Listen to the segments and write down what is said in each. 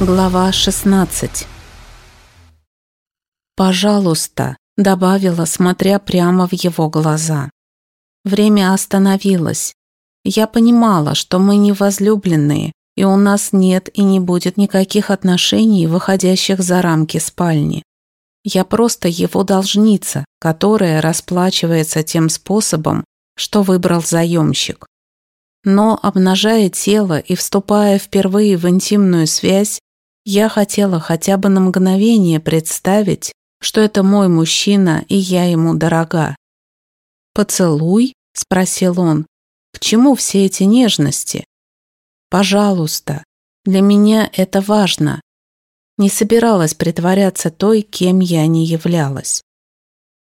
Глава 16 «Пожалуйста», — добавила, смотря прямо в его глаза. Время остановилось. Я понимала, что мы не возлюбленные, и у нас нет и не будет никаких отношений, выходящих за рамки спальни. Я просто его должница, которая расплачивается тем способом, что выбрал заемщик. Но, обнажая тело и вступая впервые в интимную связь, я хотела хотя бы на мгновение представить, что это мой мужчина, и я ему дорога. «Поцелуй?» – спросил он. «К чему все эти нежности?» «Пожалуйста, для меня это важно». Не собиралась притворяться той, кем я не являлась.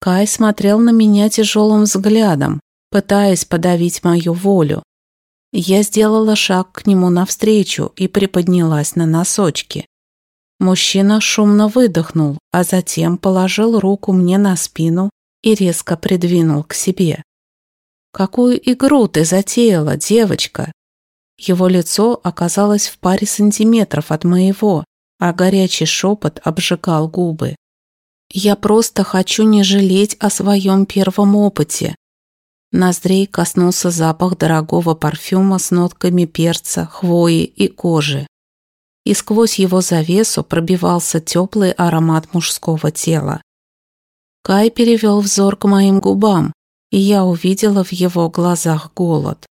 Кай смотрел на меня тяжелым взглядом, пытаясь подавить мою волю, я сделала шаг к нему навстречу и приподнялась на носочки. Мужчина шумно выдохнул, а затем положил руку мне на спину и резко придвинул к себе. «Какую игру ты затеяла, девочка?» Его лицо оказалось в паре сантиметров от моего, а горячий шепот обжигал губы. «Я просто хочу не жалеть о своем первом опыте. Ноздрей коснулся запах дорогого парфюма с нотками перца, хвои и кожи. И сквозь его завесу пробивался теплый аромат мужского тела. Кай перевел взор к моим губам, и я увидела в его глазах голод.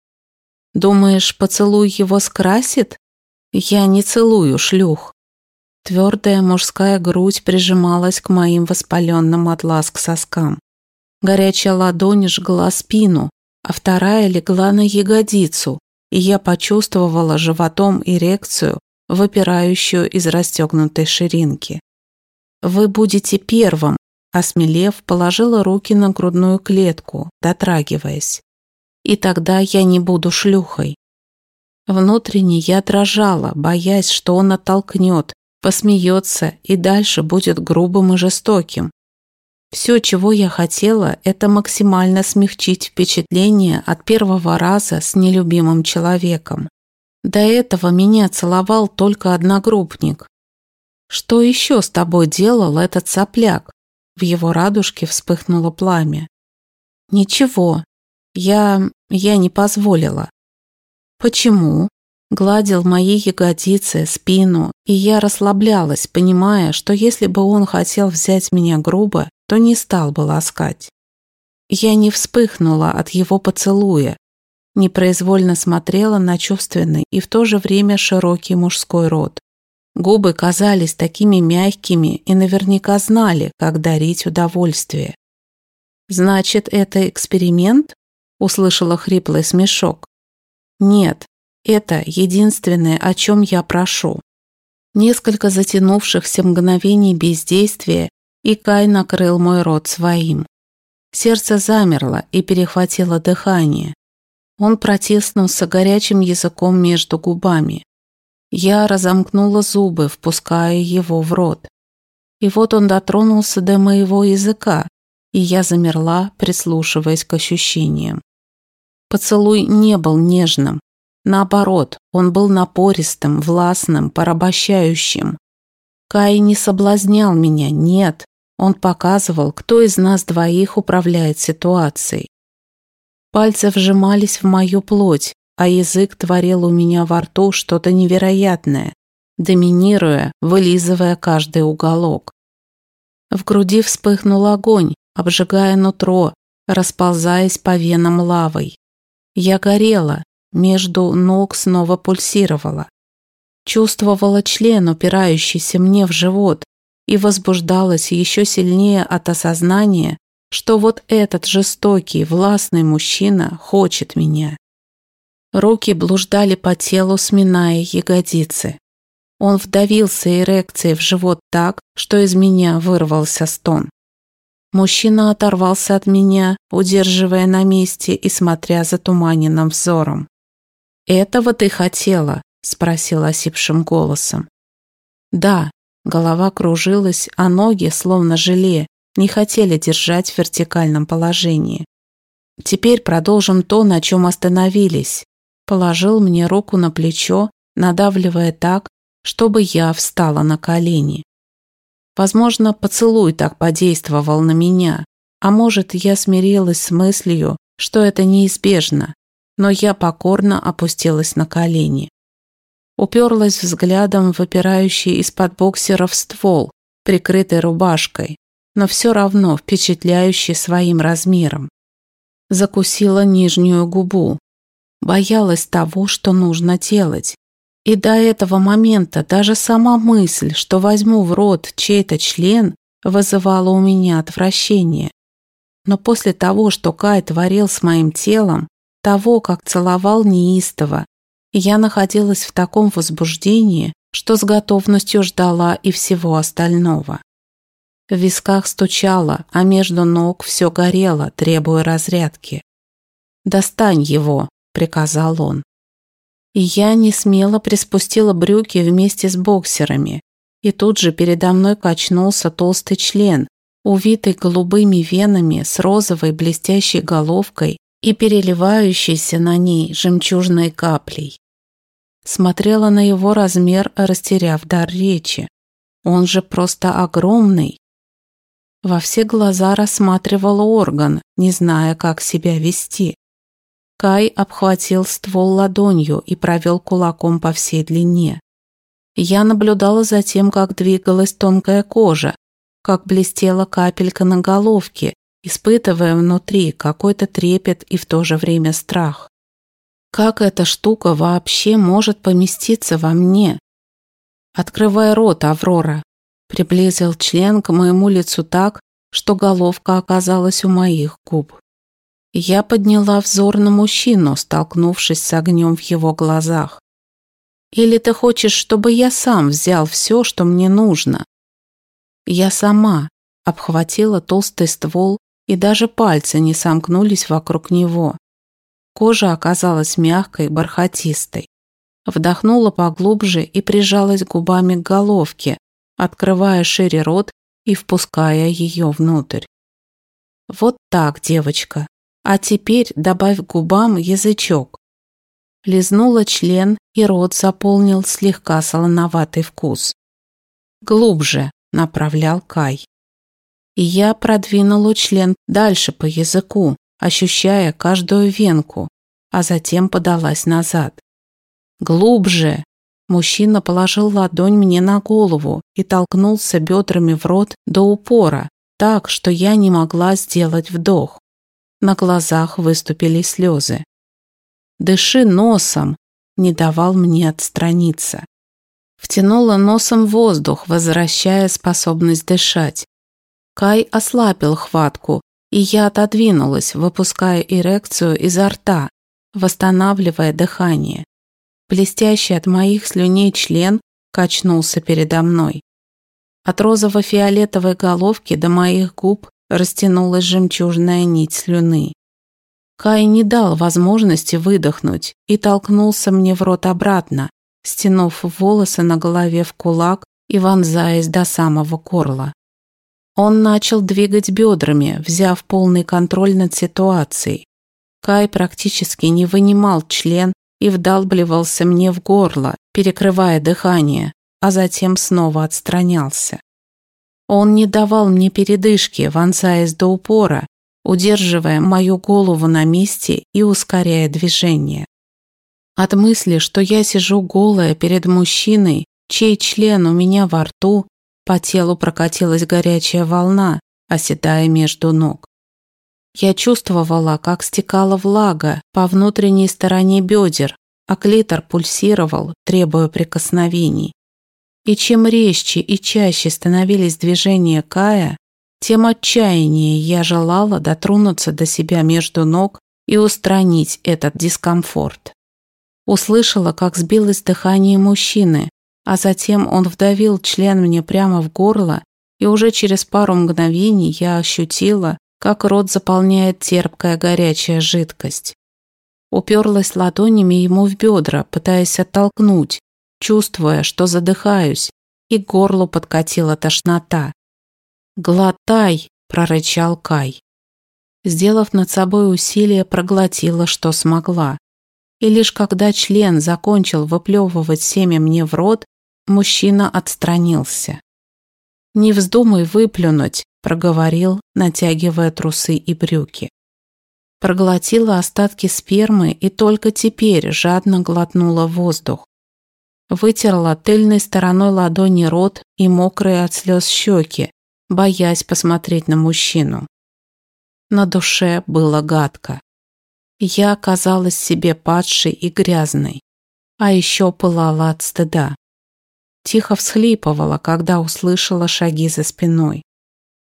«Думаешь, поцелуй его скрасит? Я не целую шлюх». Твердая мужская грудь прижималась к моим воспаленным от ласк соскам. Горячая ладонь жгла спину, а вторая легла на ягодицу, и я почувствовала животом эрекцию, выпирающую из расстегнутой ширинки. «Вы будете первым», осмелев, положила руки на грудную клетку, дотрагиваясь. «И тогда я не буду шлюхой». Внутренне я дрожала, боясь, что он оттолкнет, посмеется и дальше будет грубым и жестоким, все, чего я хотела, это максимально смягчить впечатление от первого раза с нелюбимым человеком. До этого меня целовал только одногруппник. «Что еще с тобой делал этот сопляк?» В его радужке вспыхнуло пламя. «Ничего. Я... я не позволила». «Почему?» Гладил мои ягодицы, спину, и я расслаблялась, понимая, что если бы он хотел взять меня грубо, то не стал бы ласкать. Я не вспыхнула от его поцелуя, непроизвольно смотрела на чувственный и в то же время широкий мужской рот. Губы казались такими мягкими и наверняка знали, как дарить удовольствие. «Значит, это эксперимент?» – услышала хриплый смешок. «Нет, это единственное, о чем я прошу». Несколько затянувшихся мгновений бездействия и Кай накрыл мой рот своим. Сердце замерло и перехватило дыхание. Он протиснулся горячим языком между губами. Я разомкнула зубы, впуская его в рот. И вот он дотронулся до моего языка, и я замерла, прислушиваясь к ощущениям. Поцелуй не был нежным. Наоборот, он был напористым, властным, порабощающим. Кай не соблазнял меня, нет. Он показывал, кто из нас двоих управляет ситуацией. Пальцы вжимались в мою плоть, а язык творил у меня во рту что-то невероятное, доминируя, вылизывая каждый уголок. В груди вспыхнул огонь, обжигая нутро, расползаясь по венам лавой. Я горела, между ног снова пульсировала. Чувствовала член, упирающийся мне в живот, и возбуждалась еще сильнее от осознания, что вот этот жестокий, властный мужчина хочет меня. Руки блуждали по телу, сминая ягодицы. Он вдавился эрекцией в живот так, что из меня вырвался стон. Мужчина оторвался от меня, удерживая на месте и смотря затуманенным взором. «Этого ты хотела?» – спросил осипшим голосом. «Да», Голова кружилась, а ноги, словно желе, не хотели держать в вертикальном положении. Теперь продолжим то, на чем остановились. Положил мне руку на плечо, надавливая так, чтобы я встала на колени. Возможно, поцелуй так подействовал на меня, а может, я смирилась с мыслью, что это неизбежно, но я покорно опустилась на колени. Уперлась взглядом в выпирающий из-под боксеров ствол, прикрытый рубашкой, но все равно впечатляющий своим размером. Закусила нижнюю губу. Боялась того, что нужно делать. И до этого момента даже сама мысль, что возьму в рот чей-то член, вызывала у меня отвращение. Но после того, что Кай творил с моим телом, того, как целовал неистово, я находилась в таком возбуждении, что с готовностью ждала и всего остального. В висках стучало, а между ног все горело, требуя разрядки. «Достань его», — приказал он. И я не смело приспустила брюки вместе с боксерами, и тут же передо мной качнулся толстый член, увитый голубыми венами с розовой блестящей головкой и переливающейся на ней жемчужной каплей. Смотрела на его размер, растеряв дар речи. Он же просто огромный. Во все глаза рассматривала орган, не зная, как себя вести. Кай обхватил ствол ладонью и провел кулаком по всей длине. Я наблюдала за тем, как двигалась тонкая кожа, как блестела капелька на головке, испытывая внутри какой-то трепет и в то же время страх. Как эта штука вообще может поместиться во мне? Открывая рот, Аврора, приблизил член к моему лицу так, что головка оказалась у моих губ. Я подняла взор на мужчину, столкнувшись с огнем в его глазах. «Или ты хочешь, чтобы я сам взял все, что мне нужно?» Я сама обхватила толстый ствол, и даже пальцы не сомкнулись вокруг него. Кожа оказалась мягкой, бархатистой. Вдохнула поглубже и прижалась губами к головке, открывая шире рот и впуская ее внутрь. Вот так, девочка. А теперь добавь губам язычок. Лизнула член, и рот заполнил слегка солоноватый вкус. Глубже, направлял Кай. И я продвинула член дальше по языку, ощущая каждую венку, а затем подалась назад. Глубже, Мужчина положил ладонь мне на голову и толкнулся бедрами в рот до упора, так, что я не могла сделать вдох. На глазах выступили слезы. «Дыши носом!» не давал мне отстраниться. Втянула носом воздух, возвращая способность дышать. Кай ослабил хватку, и я отодвинулась, выпуская эрекцию изо рта, восстанавливая дыхание. Блестящий от моих слюней член качнулся передо мной. От розово-фиолетовой головки до моих губ растянулась жемчужная нить слюны. Кай не дал возможности выдохнуть и толкнулся мне в рот обратно, стянув волосы на голове в кулак и вонзаясь до самого горла. Он начал двигать бедрами, взяв полный контроль над ситуацией. Кай практически не вынимал член и вдалбливался мне в горло, перекрывая дыхание, а затем снова отстранялся. Он не давал мне передышки, вонзаясь до упора, удерживая мою голову на месте и ускоряя движение. От мысли, что я сижу голая перед мужчиной, чей член у меня во рту, по телу прокатилась горячая волна, оседая между ног. Я чувствовала, как стекала влага по внутренней стороне бедер, а клитор пульсировал, требуя прикосновений. И чем резче и чаще становились движения Кая, тем отчаяннее я желала дотронуться до себя между ног и устранить этот дискомфорт. Услышала, как сбилось дыхание мужчины, а затем он вдавил член мне прямо в горло, и уже через пару мгновений я ощутила, как рот заполняет терпкая горячая жидкость. Уперлась ладонями ему в бедра, пытаясь оттолкнуть, чувствуя, что задыхаюсь, и к горлу подкатила тошнота. «Глотай!» – прорычал Кай. Сделав над собой усилие, проглотила, что смогла. И лишь когда член закончил выплевывать семя мне в рот, Мужчина отстранился. «Не вздумай выплюнуть», – проговорил, натягивая трусы и брюки. Проглотила остатки спермы и только теперь жадно глотнула воздух. Вытерла тыльной стороной ладони рот и мокрые от слез щеки, боясь посмотреть на мужчину. На душе было гадко. Я оказалась себе падшей и грязной, а еще пылала от стыда. Тихо всхлипывала, когда услышала шаги за спиной.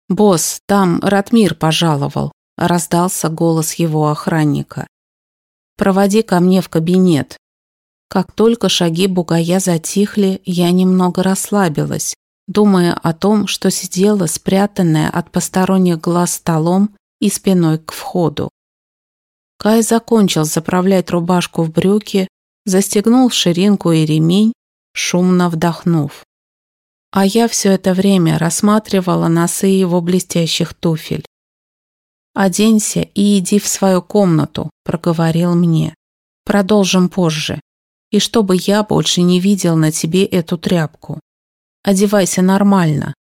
«Босс, там Ратмир пожаловал», – раздался голос его охранника. «Проводи ко мне в кабинет». Как только шаги бугая затихли, я немного расслабилась, думая о том, что сидела спрятанная от посторонних глаз столом и спиной к входу. Кай закончил заправлять рубашку в брюки, застегнул ширинку и ремень, шумно вдохнув. А я все это время рассматривала носы его блестящих туфель. «Оденься и иди в свою комнату», – проговорил мне. «Продолжим позже. И чтобы я больше не видел на тебе эту тряпку. Одевайся нормально».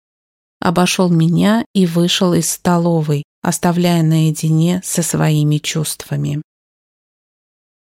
Обошел меня и вышел из столовой, оставляя наедине со своими чувствами.